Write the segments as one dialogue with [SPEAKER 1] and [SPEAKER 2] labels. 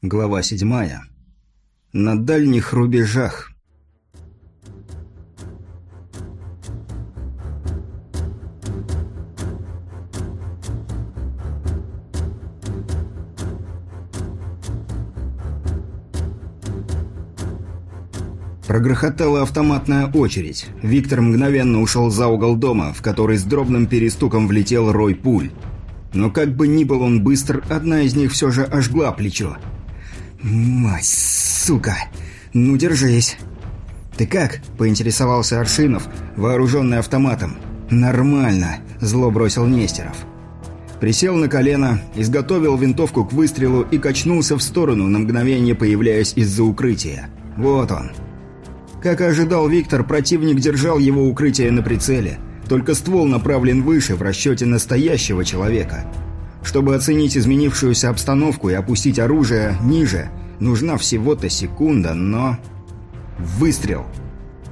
[SPEAKER 1] Глава седьмая. На дальних рубежах. Прогрохотала автоматная очередь. Виктор мгновенно ушел за угол дома, в который с дробным перестуком влетел рой пуль. Но как бы ни был он быстр, одна из них все же ожгла плечо. «Мать, сука! Ну, держись!» «Ты как?» – поинтересовался Аршинов, вооруженный автоматом. «Нормально», – зло бросил Нестеров. Присел на колено, изготовил винтовку к выстрелу и качнулся в сторону, на мгновение появляясь из-за укрытия. Вот он. Как ожидал Виктор, противник держал его укрытие на прицеле, только ствол направлен выше в расчете настоящего человека – чтобы оценить изменившуюся обстановку и опустить оружие ниже, нужна всего-то секунда, но... Выстрел.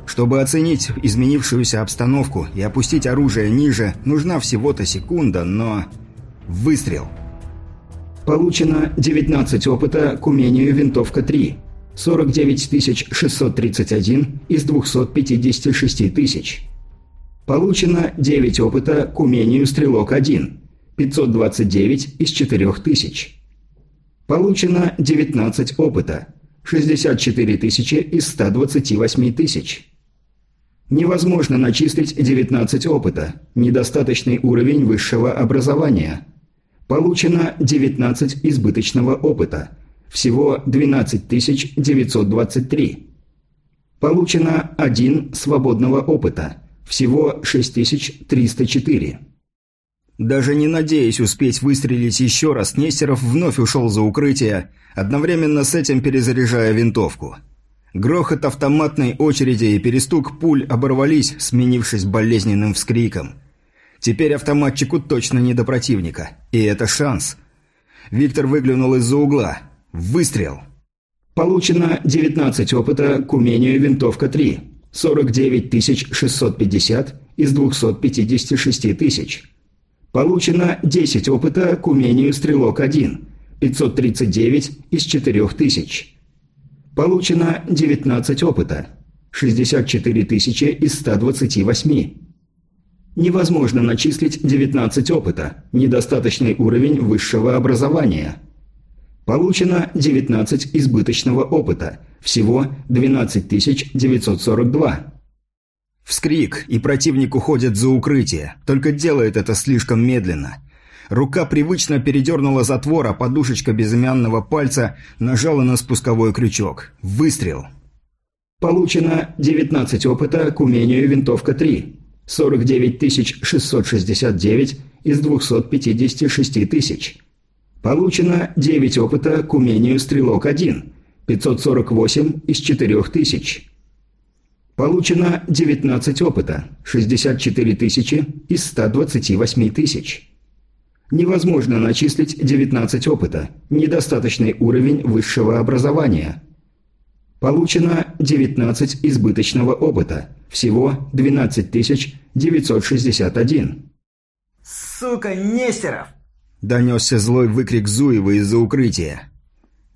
[SPEAKER 1] Чтобы оценить изменившуюся обстановку и опустить оружие ниже, нужна всего-то секунда, но... Выстрел.
[SPEAKER 2] Получено 19 опыта к умению винтовка 3. 49 631 из 256 тысяч. Получено 9 опыта к умению стрелок 1. 529 из 4000. Получено 19 опыта. 64 тысячи из 128 тысяч. Невозможно начислить 19 опыта. Недостаточный уровень высшего образования. Получено 19 избыточного опыта. Всего 12 923. Получено 1 свободного опыта. Всего 6304.
[SPEAKER 1] Даже не надеясь успеть выстрелить еще раз, Нестеров вновь ушел за укрытие, одновременно с этим перезаряжая винтовку. Грохот автоматной очереди и перестук пуль оборвались, сменившись болезненным вскриком. Теперь автоматчику точно не до противника. И это шанс. Виктор выглянул из-за угла. Выстрел.
[SPEAKER 2] Получено 19 опыта к умению винтовка 3. 49 650 из 256 тысяч. Получено 10 опыта к умению «Стрелок-1» – 539 из 4000. Получено 19 опыта – 64 тысячи из 128. Невозможно начислить 19 опыта, недостаточный уровень высшего образования. Получено 19 избыточного опыта, всего 12 942.
[SPEAKER 1] Вскрик, и противник уходит за укрытие, только делает это слишком медленно. Рука привычно передернула затвор, а подушечка безымянного пальца нажала на спусковой крючок. Выстрел.
[SPEAKER 2] Получено 19 опыта к умению винтовка 3. 49 669 из 256 тысяч. Получено 9 опыта к умению стрелок 1. 548 из 4000. Получено 19 опыта, 64 тысячи из 128 тысяч. Невозможно начислить 19 опыта, недостаточный уровень высшего образования. Получено 19 избыточного опыта, всего 12 961.
[SPEAKER 3] «Сука, Нестеров!»
[SPEAKER 1] – донесся злой выкрик Зуева из-за укрытия.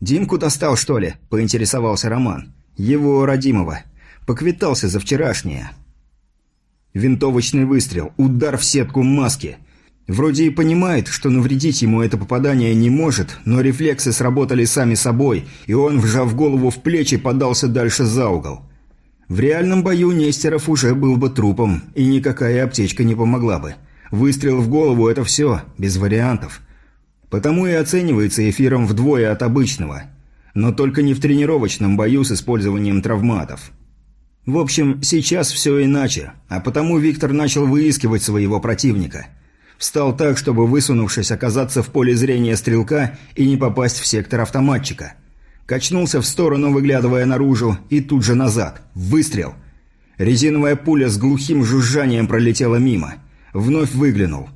[SPEAKER 1] «Димку достал, что ли?» – поинтересовался Роман. «Его родимого». Поквитался за вчерашнее. Винтовочный выстрел, удар в сетку маски. Вроде и понимает, что навредить ему это попадание не может, но рефлексы сработали сами собой, и он, вжав голову в плечи, подался дальше за угол. В реальном бою Нестеров уже был бы трупом, и никакая аптечка не помогла бы. Выстрел в голову – это все, без вариантов. Потому и оценивается эфиром вдвое от обычного. Но только не в тренировочном бою с использованием травматов. В общем, сейчас все иначе, а потому Виктор начал выискивать своего противника. Встал так, чтобы, высунувшись, оказаться в поле зрения стрелка и не попасть в сектор автоматчика. Качнулся в сторону, выглядывая наружу, и тут же назад. Выстрел. Резиновая пуля с глухим жужжанием пролетела мимо. Вновь выглянул.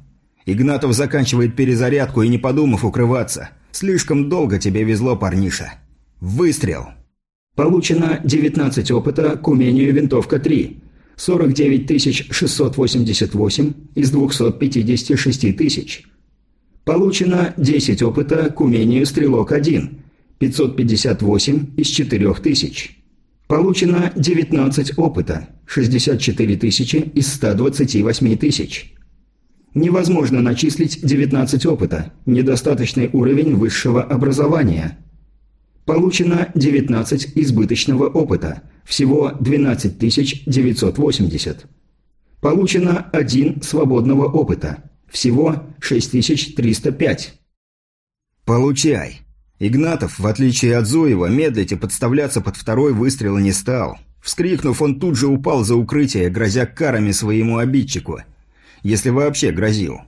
[SPEAKER 1] Игнатов заканчивает перезарядку и, не подумав, укрываться. Слишком долго тебе везло, парниша. Выстрел.
[SPEAKER 2] Получено 19 опыта к умению винтовка 3. 49 688 из 256 тысяч. Получено 10 опыта к умению стрелок 1. 558 из 4000. Получено 19 опыта, 64 тысячи из 128 тысяч. Невозможно начислить 19 опыта, недостаточный уровень высшего образования. Получено 19 избыточного опыта, всего 12 980. Получено 1 свободного опыта, всего 6305.
[SPEAKER 1] «Получай!» Игнатов, в отличие от Зуева, медлить и подставляться под второй выстрел не стал. Вскрикнув, он тут же упал за укрытие, грозя карами своему обидчику. Если вообще грозил.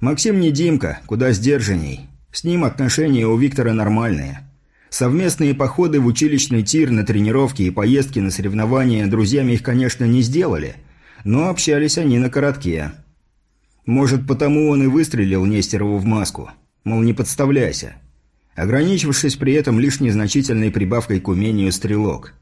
[SPEAKER 1] Максим не Димка, куда сдержанней. С ним отношения у Виктора нормальные. Совместные походы в училищный тир на тренировки и поездки на соревнования друзьями их, конечно, не сделали, но общались они на коротке. Может, потому он и выстрелил Нестерову в маску. Мол, не подставляйся ограничившись при этом лишь незначительной прибавкой к умению стрелок.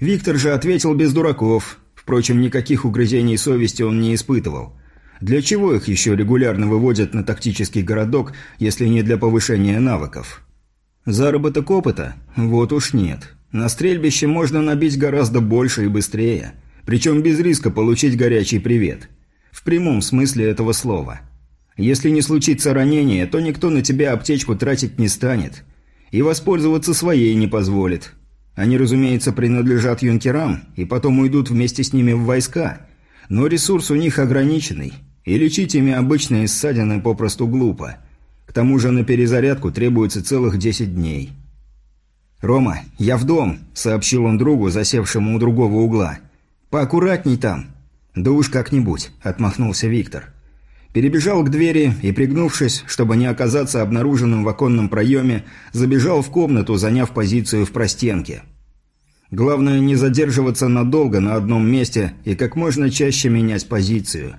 [SPEAKER 1] Виктор же ответил без дураков, впрочем, никаких угрызений совести он не испытывал. Для чего их еще регулярно выводят на тактический городок, если не для повышения навыков? Заработок опыта? Вот уж нет. На стрельбище можно набить гораздо больше и быстрее, причем без риска получить горячий привет. В прямом смысле этого слова – если не случится ранение, то никто на тебя аптечку тратить не станет. И воспользоваться своей не позволит. Они, разумеется, принадлежат юнкерам, и потом уйдут вместе с ними в войска. Но ресурс у них ограниченный, и лечить ими обычные ссадины попросту глупо. К тому же на перезарядку требуется целых 10 дней. «Рома, я в дом», — сообщил он другу, засевшему у другого угла. «Поаккуратней там». «Да уж как-нибудь», — отмахнулся Виктор перебежал к двери и, пригнувшись, чтобы не оказаться обнаруженным в оконном проеме, забежал в комнату, заняв позицию в простенке. Главное не задерживаться надолго на одном месте и как можно чаще менять позицию.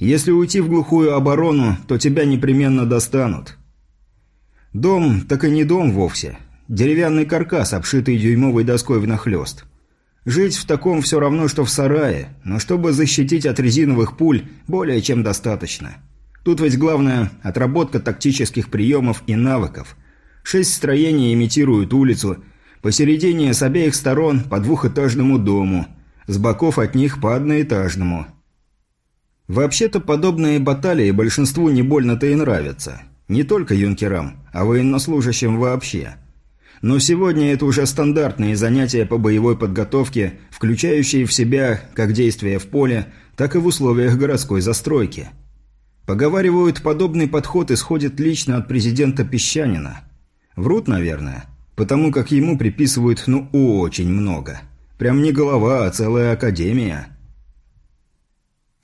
[SPEAKER 1] Если уйти в глухую оборону, то тебя непременно достанут. Дом так и не дом вовсе. Деревянный каркас, обшитый дюймовой доской внахлёст. Жить в таком все равно, что в сарае, но чтобы защитить от резиновых пуль, более чем достаточно. Тут ведь главное – отработка тактических приемов и навыков. Шесть строений имитируют улицу, посередине с обеих сторон по двухэтажному дому, с боков от них по одноэтажному. Вообще-то подобные баталии большинству не больно-то и нравятся. Не только юнкерам, а военнослужащим вообще – но сегодня это уже стандартные занятия по боевой подготовке, включающие в себя как действия в поле, так и в условиях городской застройки. Поговаривают, подобный подход исходит лично от президента Песчанина. Врут, наверное, потому как ему приписывают ну очень много. Прям не голова, а целая академия.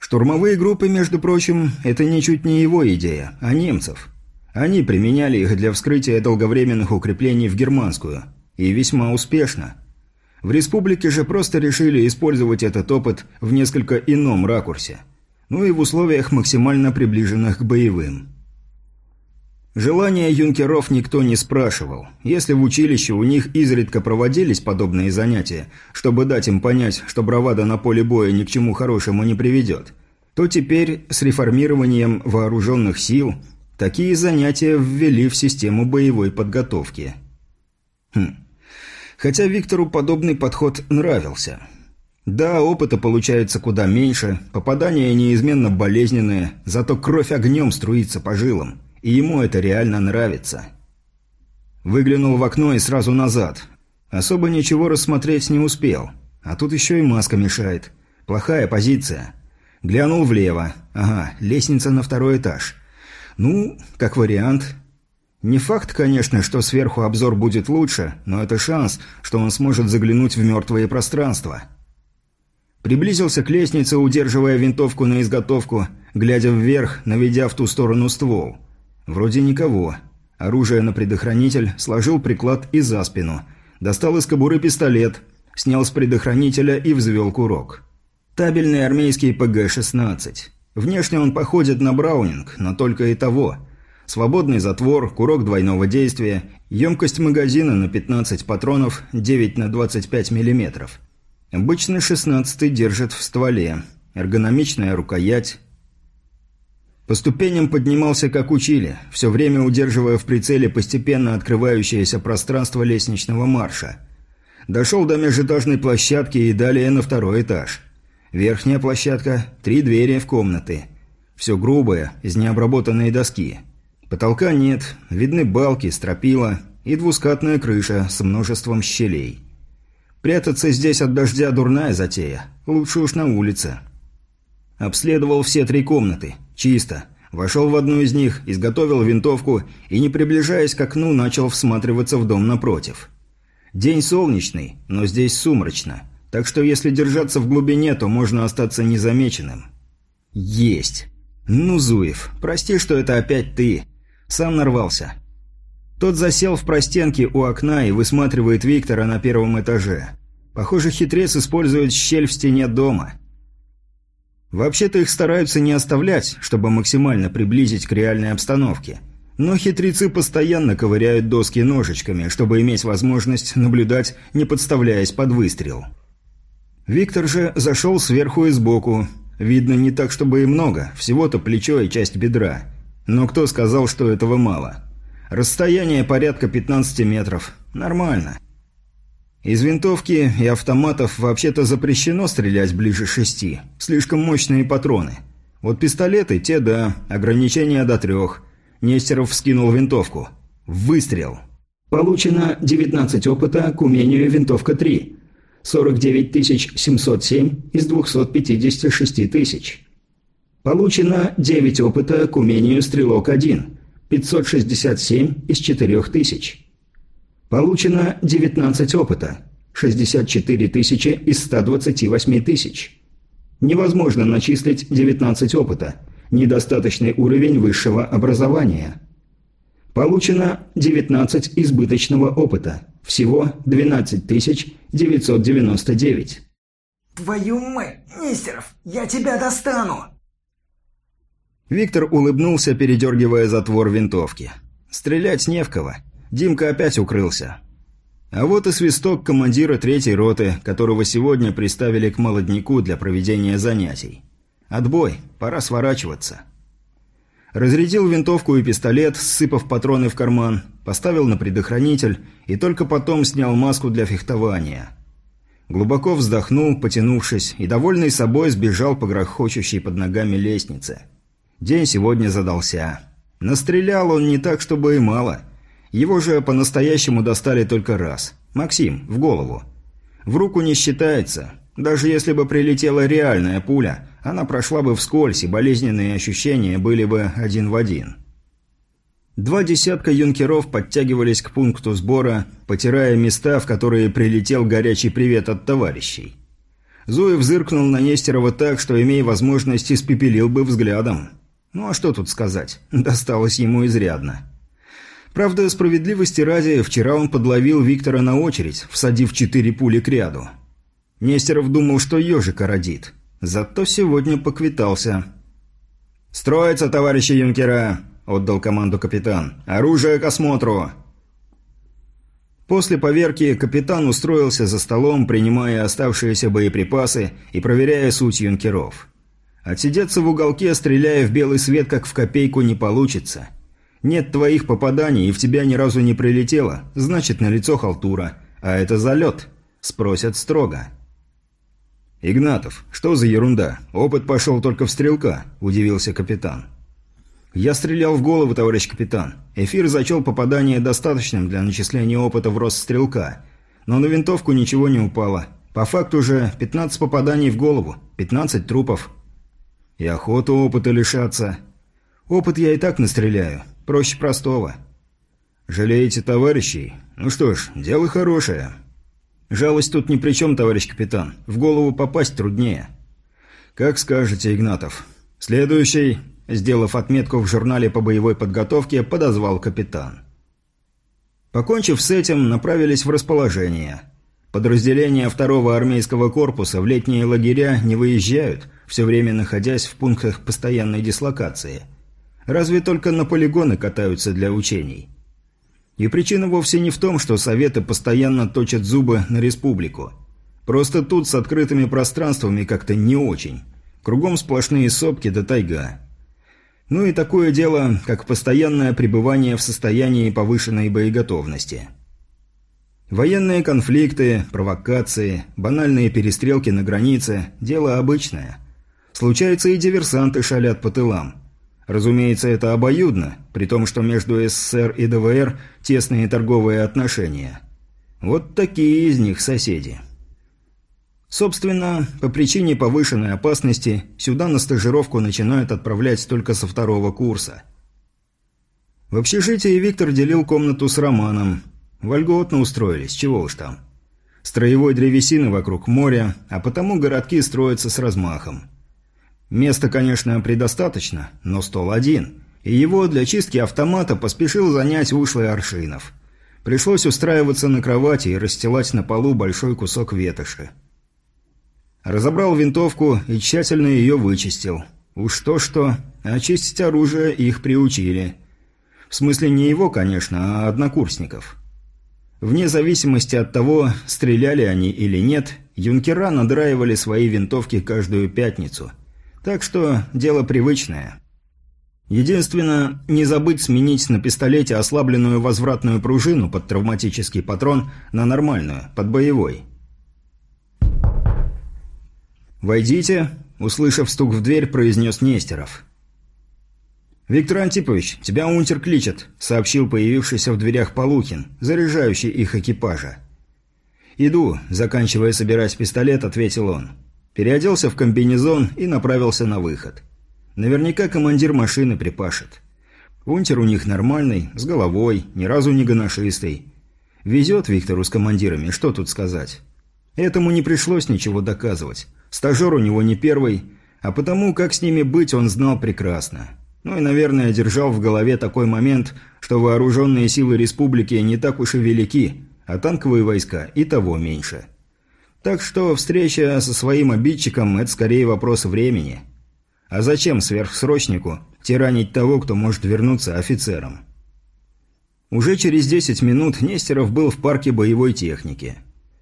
[SPEAKER 1] Штурмовые группы, между прочим, это ничуть не его идея, а немцев – они применяли их для вскрытия долговременных укреплений в германскую. И весьма успешно. В республике же просто решили использовать этот опыт в несколько ином ракурсе. Ну и в условиях максимально приближенных к боевым. Желания юнкеров никто не спрашивал. Если в училище у них изредка проводились подобные занятия, чтобы дать им понять, что бравада на поле боя ни к чему хорошему не приведет, то теперь с реформированием вооруженных сил – Такие занятия ввели в систему боевой подготовки. Хм. Хотя Виктору подобный подход нравился. Да, опыта получается куда меньше, попадания неизменно болезненные, зато кровь огнем струится по жилам, и ему это реально нравится. Выглянул в окно и сразу назад. Особо ничего рассмотреть не успел. А тут еще и маска мешает. Плохая позиция. Глянул влево. Ага, лестница на второй этаж. Ну, как вариант. Не факт, конечно, что сверху обзор будет лучше, но это шанс, что он сможет заглянуть в мертвое пространство. Приблизился к лестнице, удерживая винтовку на изготовку, глядя вверх, наведя в ту сторону ствол. Вроде никого. Оружие на предохранитель, сложил приклад и за спину. Достал из кобуры пистолет, снял с предохранителя и взвел курок. Табельный армейский ПГ-16. Внешне он походит на Браунинг, но только и того. Свободный затвор, курок двойного действия, емкость магазина на 15 патронов 9 на 25 мм. Обычно 16 держит в стволе. Эргономичная рукоять. По ступеням поднимался, как учили, все время удерживая в прицеле постепенно открывающееся пространство лестничного марша. Дошел до межэтажной площадки и далее на второй этаж. Верхняя площадка, три двери в комнаты. Все грубое, из необработанной доски. Потолка нет, видны балки, стропила и двускатная крыша с множеством щелей. Прятаться здесь от дождя дурная затея, лучше уж на улице. Обследовал все три комнаты. Чисто. Вошел в одну из них, изготовил винтовку и, не приближаясь к окну, начал всматриваться в дом напротив. День солнечный, но здесь сумрачно, так что если держаться в глубине, то можно остаться незамеченным. Есть. Ну, Зуев, прости, что это опять ты. Сам нарвался. Тот засел в простенке у окна и высматривает Виктора на первом этаже. Похоже, хитрец использует щель в стене дома. Вообще-то их стараются не оставлять, чтобы максимально приблизить к реальной обстановке. Но хитрецы постоянно ковыряют доски ножичками, чтобы иметь возможность наблюдать, не подставляясь под выстрел. Виктор же зашел сверху и сбоку. Видно, не так, чтобы и много, всего-то плечо и часть бедра. Но кто сказал, что этого мало? Расстояние порядка 15 метров. Нормально. Из винтовки и автоматов вообще-то запрещено стрелять ближе шести. Слишком мощные патроны. Вот пистолеты, те да, ограничение до трех. Нестеров вскинул винтовку. Выстрел.
[SPEAKER 2] Получено 19 опыта к умению винтовка 3. 49 707 из 256 тысяч. Получено 9 опыта к умению стрелок 1. 567 из 4000. Получено 19 опыта. 64 тысячи из 128 тысяч. Невозможно начислить 19 опыта. Недостаточный уровень высшего образования. Получено 19 избыточного опыта. Всего 12 999.
[SPEAKER 3] Твою мать, Нестеров, я тебя достану!
[SPEAKER 1] Виктор улыбнулся, передергивая затвор винтовки. Стрелять не в кого. Димка опять укрылся. А вот и свисток командира третьей роты, которого сегодня приставили к молодняку для проведения занятий. Отбой, пора сворачиваться. Разрядил винтовку и пистолет, сыпав патроны в карман, поставил на предохранитель и только потом снял маску для фехтования. Глубоко вздохнул, потянувшись, и довольный собой сбежал по грохочущей под ногами лестнице. День сегодня задался. Настрелял он не так, чтобы и мало – его же по-настоящему достали только раз. Максим, в голову. В руку не считается. Даже если бы прилетела реальная пуля, она прошла бы вскользь, и болезненные ощущения были бы один в один. Два десятка юнкеров подтягивались к пункту сбора, потирая места, в которые прилетел горячий привет от товарищей. Зуев зыркнул на Нестерова так, что, имея возможность, испепелил бы взглядом. Ну а что тут сказать? Досталось ему изрядно. Правда, справедливости ради, вчера он подловил Виктора на очередь, всадив четыре пули к ряду. Нестеров думал, что ежика родит. Зато сегодня поквитался. «Строится, товарищи юнкера!» – отдал команду капитан. «Оружие к осмотру!» После поверки капитан устроился за столом, принимая оставшиеся боеприпасы и проверяя суть юнкеров. Отсидеться в уголке, стреляя в белый свет, как в копейку, не получится – нет твоих попаданий и в тебя ни разу не прилетело, значит налицо халтура. А это залет. Спросят строго. «Игнатов, что за ерунда? Опыт пошел только в стрелка», – удивился капитан. «Я стрелял в голову, товарищ капитан. Эфир зачел попадание достаточным для начисления опыта в рост стрелка. Но на винтовку ничего не упало. По факту же 15 попаданий в голову, 15 трупов. И охоту опыта лишаться. Опыт я и так настреляю. Проще простого. Жалеете товарищей? Ну что ж, дело хорошее. Жалость тут ни при чем, товарищ капитан. В голову попасть труднее. Как скажете, Игнатов. Следующий, сделав отметку в журнале по боевой подготовке, подозвал капитан. Покончив с этим, направились в расположение. Подразделения второго армейского корпуса в летние лагеря не выезжают, все время находясь в пунктах постоянной дислокации – Разве только на полигоны катаются для учений. И причина вовсе не в том, что Советы постоянно точат зубы на республику. Просто тут с открытыми пространствами как-то не очень. Кругом сплошные сопки да тайга. Ну и такое дело, как постоянное пребывание в состоянии повышенной боеготовности. Военные конфликты, провокации, банальные перестрелки на границе – дело обычное. Случается и диверсанты шалят по тылам. Разумеется, это обоюдно, при том, что между СССР и ДВР тесные торговые отношения. Вот такие из них соседи. Собственно, по причине повышенной опасности сюда на стажировку начинают отправлять только со второго курса. В общежитии Виктор делил комнату с Романом. Вольготно устроились, чего уж там. Строевой древесины вокруг моря, а потому городки строятся с размахом. Места, конечно, предостаточно, но стол один, и его для чистки автомата поспешил занять ушлый Аршинов. Пришлось устраиваться на кровати и расстилать на полу большой кусок ветоши. Разобрал винтовку и тщательно ее вычистил. Уж то-что, очистить оружие их приучили. В смысле не его, конечно, а однокурсников. Вне зависимости от того, стреляли они или нет, юнкера надраивали свои винтовки каждую пятницу. Так что дело привычное. Единственное, не забыть сменить на пистолете ослабленную возвратную пружину под травматический патрон на нормальную, под боевой. «Войдите», – услышав стук в дверь, произнес Нестеров. «Виктор Антипович, тебя унтер кличет», – сообщил появившийся в дверях Полухин, заряжающий их экипажа. «Иду», – заканчивая собирать пистолет, ответил он. Переоделся в комбинезон и направился на выход. Наверняка командир машины припашет. Унтер у них нормальный, с головой, ни разу не гоношистый. Везет Виктору с командирами, что тут сказать. Этому не пришлось ничего доказывать. Стажер у него не первый, а потому, как с ними быть, он знал прекрасно. Ну и, наверное, держал в голове такой момент, что вооруженные силы республики не так уж и велики, а танковые войска и того меньше. Так что встреча со своим обидчиком – это скорее вопрос времени. А зачем сверхсрочнику тиранить того, кто может вернуться офицером? Уже через 10 минут Нестеров был в парке боевой техники.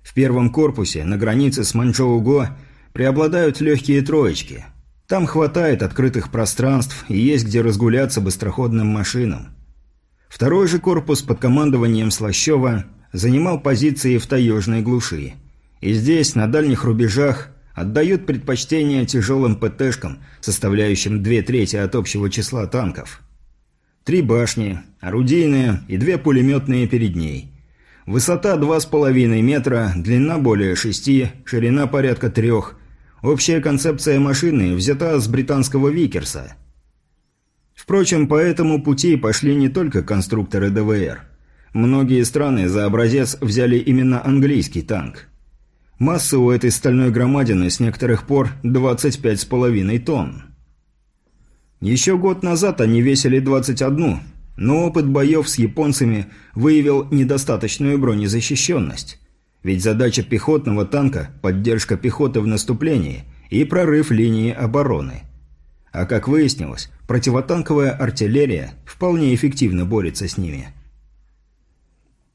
[SPEAKER 1] В первом корпусе, на границе с Манчжоу-Го, преобладают легкие троечки. Там хватает открытых пространств и есть где разгуляться быстроходным машинам. Второй же корпус под командованием Слащева занимал позиции в таежной глуши. И здесь, на дальних рубежах, отдают предпочтение тяжелым ПТшкам, составляющим две трети от общего числа танков. Три башни, орудийные и две пулеметные перед ней. Высота 2,5 метра, длина более 6, ширина порядка трех – Общая концепция машины взята с британского Викерса. Впрочем, по этому пути пошли не только конструкторы ДВР. Многие страны за образец взяли именно английский танк. Масса у этой стальной громадины с некоторых пор 25,5 тонн. Еще год назад они весили 21, но опыт боев с японцами выявил недостаточную бронезащищенность. Ведь задача пехотного танка – поддержка пехоты в наступлении и прорыв линии обороны. А как выяснилось, противотанковая артиллерия вполне эффективно борется с ними.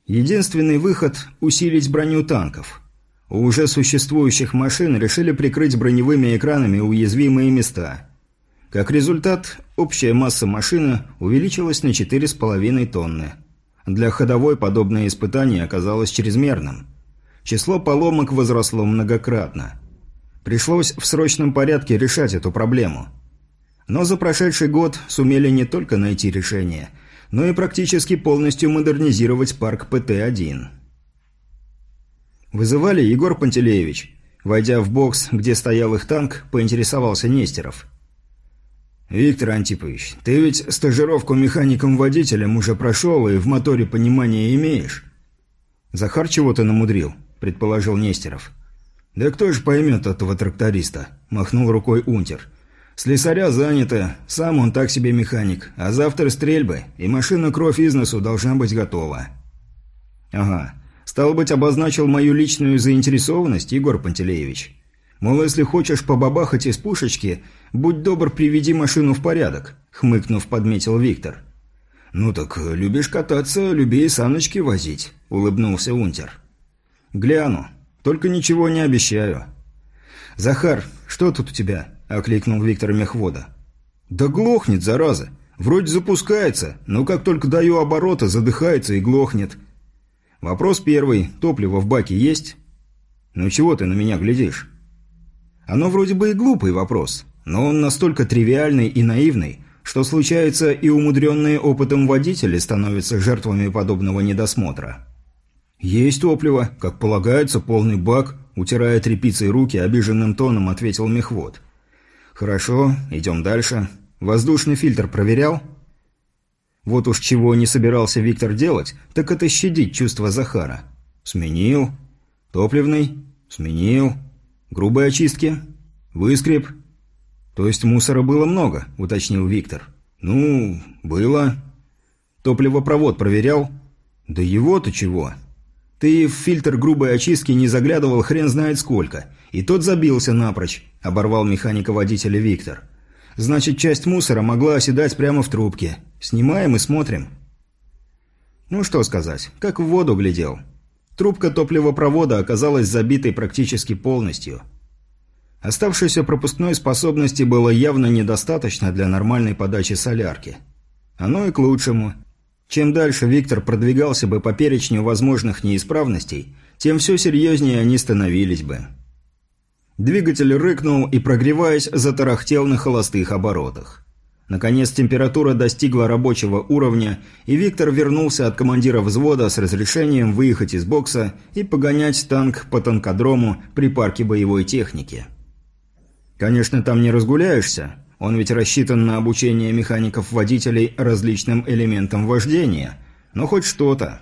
[SPEAKER 1] Единственный выход – усилить броню танков. У уже существующих машин решили прикрыть броневыми экранами уязвимые места. Как результат, общая масса машины увеличилась на 4,5 тонны. Для ходовой подобное испытание оказалось чрезмерным – Число поломок возросло многократно. Пришлось в срочном порядке решать эту проблему. Но за прошедший год сумели не только найти решение, но и практически полностью модернизировать парк ПТ-1. «Вызывали, Егор Пантелеевич?» Войдя в бокс, где стоял их танк, поинтересовался Нестеров. «Виктор Антипович, ты ведь стажировку механиком-водителем уже прошел и в моторе понимание имеешь?» «Захар чего-то намудрил?» – предположил Нестеров. «Да кто же поймет этого тракториста?» – махнул рукой унтер. «Слесаря занято, сам он так себе механик, а завтра стрельбы, и машина кровь из носу должна быть готова». «Ага, стало быть, обозначил мою личную заинтересованность, Егор Пантелеевич. Мол, если хочешь побабахать из пушечки, будь добр, приведи машину в порядок», – хмыкнув, подметил Виктор. «Ну так, любишь кататься, люби и саночки возить», – улыбнулся унтер. «Гляну. Только ничего не обещаю». «Захар, что тут у тебя?» – окликнул Виктор Мехвода. «Да глохнет, зараза! Вроде запускается, но как только даю обороты, задыхается и глохнет. Вопрос первый. Топливо в баке есть?» «Ну чего ты на меня глядишь?» Оно вроде бы и глупый вопрос, но он настолько тривиальный и наивный, что случается и умудренные опытом водители становятся жертвами подобного недосмотра. «Есть топливо, как полагается, полный бак», – утирая тряпицей руки, обиженным тоном ответил мехвод. «Хорошо, идем дальше. Воздушный фильтр проверял?» Вот уж чего не собирался Виктор делать, так это щадить чувство Захара. «Сменил. Топливный. Сменил. Грубые очистки? Выскреб? То есть мусора было много, уточнил Виктор. Ну, было. Топливопровод проверял? Да его-то чего? Ты в фильтр грубой очистки не заглядывал хрен знает сколько, и тот забился напрочь, оборвал механика-водителя Виктор. Значит, часть мусора могла оседать прямо в трубке. Снимаем и смотрим. Ну что сказать, как в воду глядел. Трубка топливопровода оказалась забитой практически полностью. Оставшейся пропускной способности было явно недостаточно для нормальной подачи солярки. Оно и к лучшему. Чем дальше Виктор продвигался бы по перечню возможных неисправностей, тем все серьезнее они становились бы. Двигатель рыкнул и, прогреваясь, затарахтел на холостых оборотах. Наконец температура достигла рабочего уровня, и Виктор вернулся от командира взвода с разрешением выехать из бокса и погонять танк по танкодрому при парке боевой техники. Конечно, там не разгуляешься, он ведь рассчитан на обучение механиков-водителей различным элементам вождения, но хоть что-то.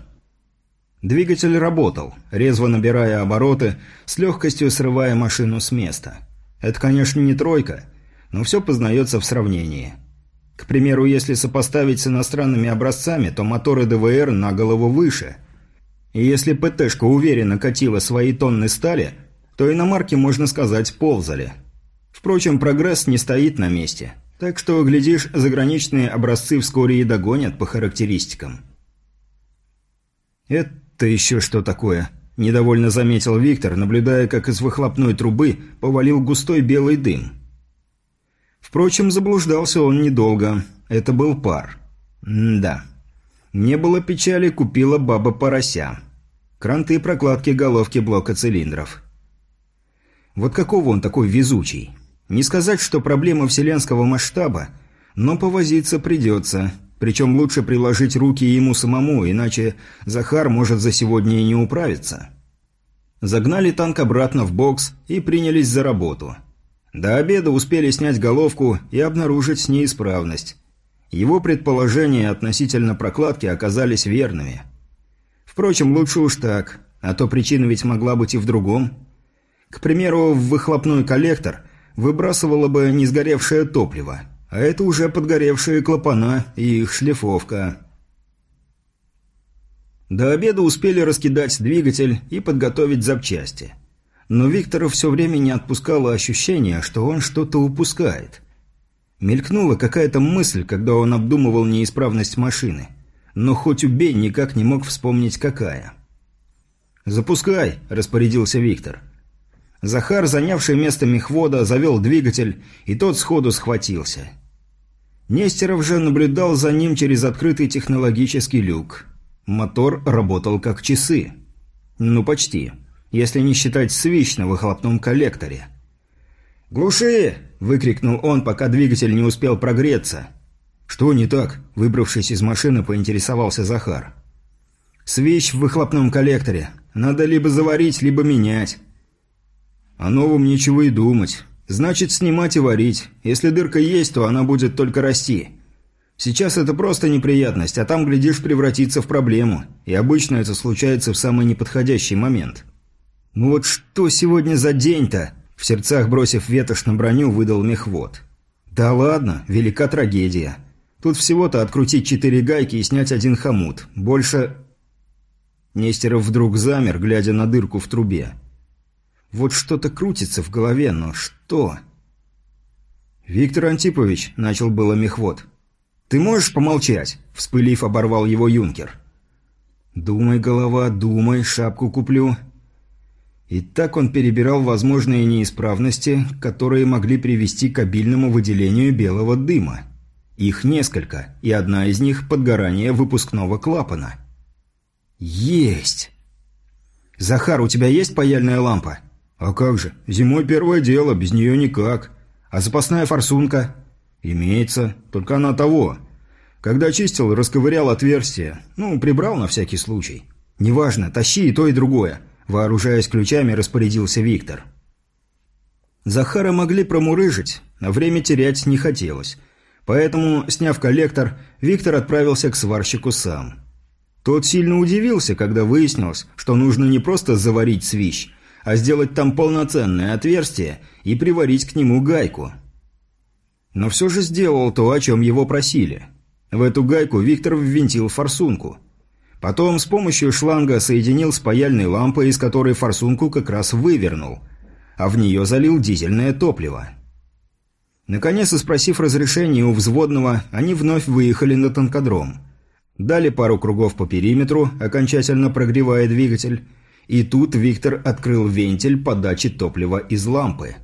[SPEAKER 1] Двигатель работал, резво набирая обороты, с легкостью срывая машину с места. Это, конечно, не тройка, но все познается в сравнении – к примеру, если сопоставить с иностранными образцами, то моторы ДВР на голову выше. И если ПТшка уверенно катила свои тонны стали, то иномарки, можно сказать, ползали. Впрочем, прогресс не стоит на месте. Так что, глядишь, заграничные образцы вскоре и догонят по характеристикам. «Это еще что такое?» – недовольно заметил Виктор, наблюдая, как из выхлопной трубы повалил густой белый дым – Впрочем, заблуждался он недолго. Это был пар. М да. Не было печали, купила баба порося. Кранты и прокладки головки блока цилиндров. Вот какого он такой везучий? Не сказать, что проблема вселенского масштаба, но повозиться придется. Причем лучше приложить руки ему самому, иначе Захар может за сегодня и не управиться. Загнали танк обратно в бокс и принялись за работу – до обеда успели снять головку и обнаружить неисправность. Его предположения относительно прокладки оказались верными. Впрочем, лучше уж так, а то причина ведь могла быть и в другом. К примеру, в выхлопной коллектор выбрасывало бы не сгоревшее топливо, а это уже подгоревшие клапана и их шлифовка. До обеда успели раскидать двигатель и подготовить запчасти – но Виктора все время не отпускало ощущение, что он что-то упускает. Мелькнула какая-то мысль, когда он обдумывал неисправность машины. Но хоть убей, никак не мог вспомнить какая. «Запускай», – распорядился Виктор. Захар, занявший место мехвода, завел двигатель, и тот сходу схватился. Нестеров же наблюдал за ним через открытый технологический люк. Мотор работал как часы. Ну, почти. «Почти» если не считать свищ на выхлопном коллекторе. «Глуши!» – выкрикнул он, пока двигатель не успел прогреться. «Что не так?» – выбравшись из машины, поинтересовался Захар. «Свищ в выхлопном коллекторе. Надо либо заварить, либо менять». «О новом нечего и думать. Значит, снимать и варить. Если дырка есть, то она будет только расти. Сейчас это просто неприятность, а там, глядишь, превратится в проблему. И обычно это случается в самый неподходящий момент». «Ну вот что сегодня за день-то?» В сердцах бросив ветошь на броню, выдал мехвод. «Да ладно, велика трагедия. Тут всего-то открутить четыре гайки и снять один хомут. Больше...» Нестеров вдруг замер, глядя на дырку в трубе. «Вот что-то крутится в голове, но что?» «Виктор Антипович», — начал было мехвод. «Ты можешь помолчать?» — вспылив, оборвал его юнкер. «Думай, голова, думай, шапку куплю. И так он перебирал возможные неисправности, которые могли привести к обильному выделению белого дыма. Их несколько, и одна из них – подгорание выпускного клапана. «Есть!» «Захар, у тебя есть паяльная лампа?»
[SPEAKER 2] «А как же? Зимой первое дело, без нее никак.
[SPEAKER 1] А запасная форсунка?»
[SPEAKER 2] «Имеется, только она того. Когда чистил, расковырял отверстие. Ну, прибрал на всякий случай».
[SPEAKER 1] «Неважно, тащи и то, и другое. Вооружаясь ключами, распорядился Виктор. Захара могли промурыжить, а время терять не хотелось. Поэтому, сняв коллектор, Виктор отправился к сварщику сам. Тот сильно удивился, когда выяснилось, что нужно не просто заварить свищ, а сделать там полноценное отверстие и приварить к нему гайку. Но все же сделал то, о чем его просили. В эту гайку Виктор ввинтил форсунку – Потом с помощью шланга соединил с паяльной лампой, из которой форсунку как раз вывернул, а в нее залил дизельное топливо. Наконец, спросив разрешения у взводного, они вновь выехали на танкодром. Дали пару кругов по периметру, окончательно прогревая двигатель, и тут Виктор открыл вентиль подачи топлива из лампы.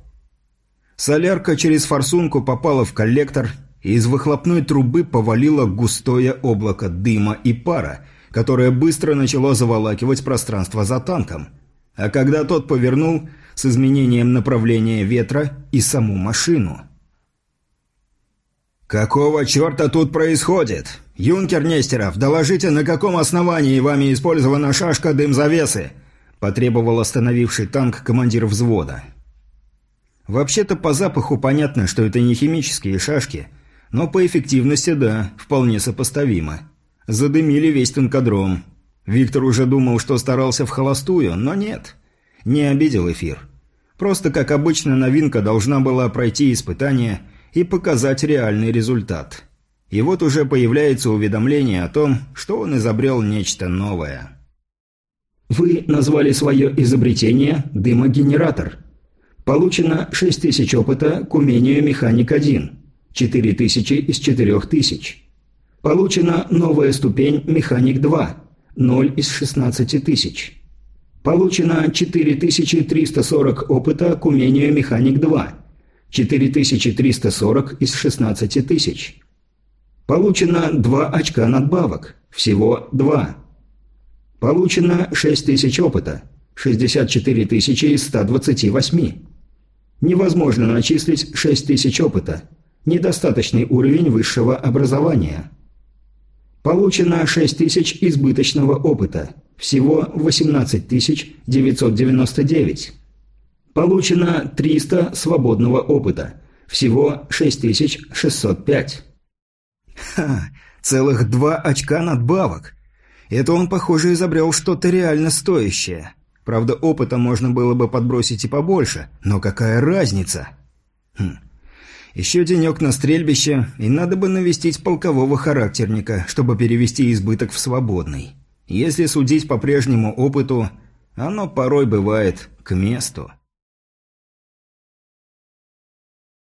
[SPEAKER 1] Солярка через форсунку попала в коллектор, и из выхлопной трубы повалило густое облако дыма и пара, которое быстро начало заволакивать пространство за танком. А когда тот повернул, с изменением направления ветра и саму машину. «Какого черта тут происходит? Юнкер Нестеров, доложите, на каком основании вами использована шашка дым-завесы?» потребовал остановивший танк командир взвода. Вообще-то по запаху понятно, что это не химические шашки, но по эффективности, да, вполне сопоставимо. Задымили весь танкодром. Виктор уже думал, что старался в холостую, но нет. Не обидел эфир. Просто, как обычно, новинка должна была пройти испытание и показать реальный результат. И вот уже появляется уведомление о том, что он изобрел нечто новое.
[SPEAKER 2] Вы назвали свое изобретение «дымогенератор». Получено 6000 опыта к умению «Механик-1». 4000 из 4000. Получена новая ступень «Механик-2» – 0 из 16 тысяч. Получено 4340 опыта к умению «Механик-2» – 4340 из 16 тысяч. Получено 2 очка надбавок, всего 2. Получено 6000 опыта, 64 тысячи из 128. Невозможно начислить 6000 опыта. Недостаточный уровень высшего образования. Получено 6 тысяч избыточного опыта. Всего 18 999. Получено 300 свободного опыта. Всего 6605.
[SPEAKER 1] Ха, целых два очка надбавок. Это он, похоже, изобрел что-то реально стоящее. Правда, опыта можно было бы подбросить и побольше, но какая разница? Хм, еще денек на стрельбище, и надо бы навестить полкового характерника, чтобы перевести избыток в свободный. Если судить по прежнему опыту, оно порой бывает к месту.